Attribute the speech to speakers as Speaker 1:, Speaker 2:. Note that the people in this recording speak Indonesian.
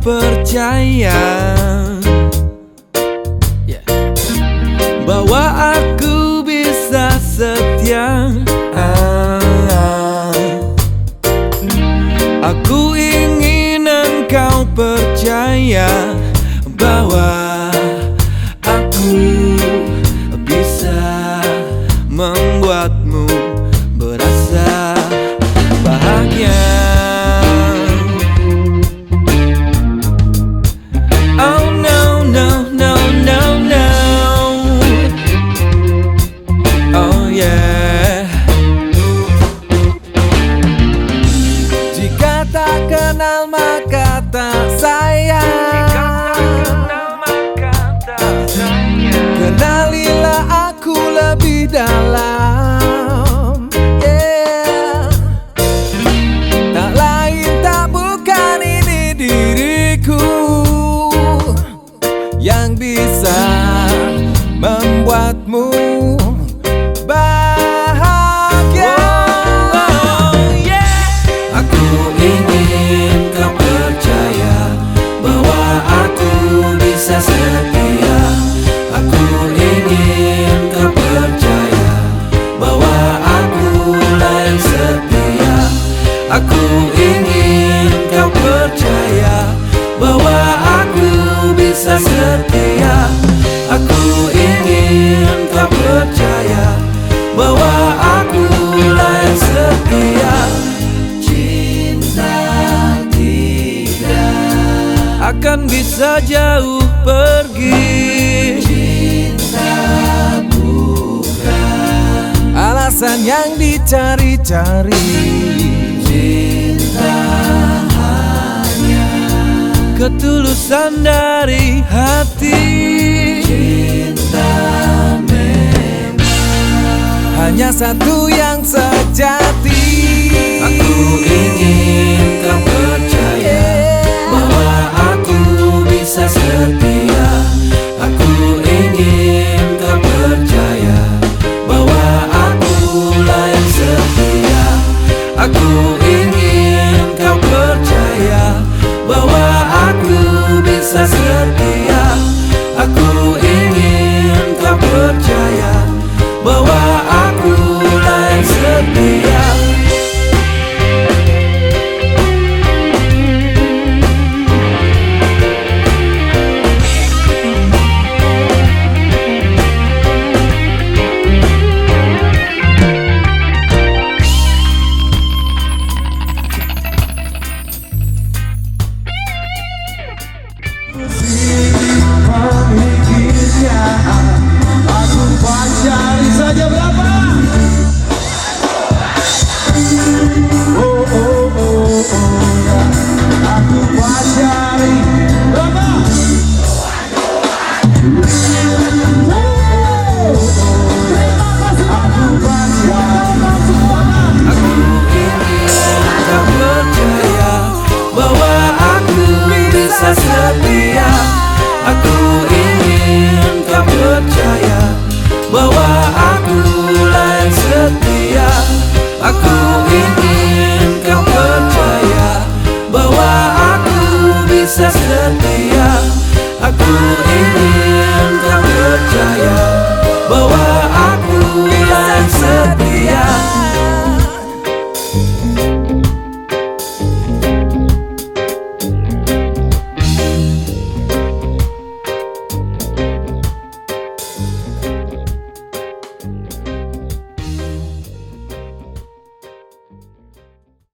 Speaker 1: percaya. yang bisa membuatmu cari-cari. Cinta hanya Ketulusan dari hati. Cinta memang Hanya satu yang sejati. Aku ingin Música Ooh.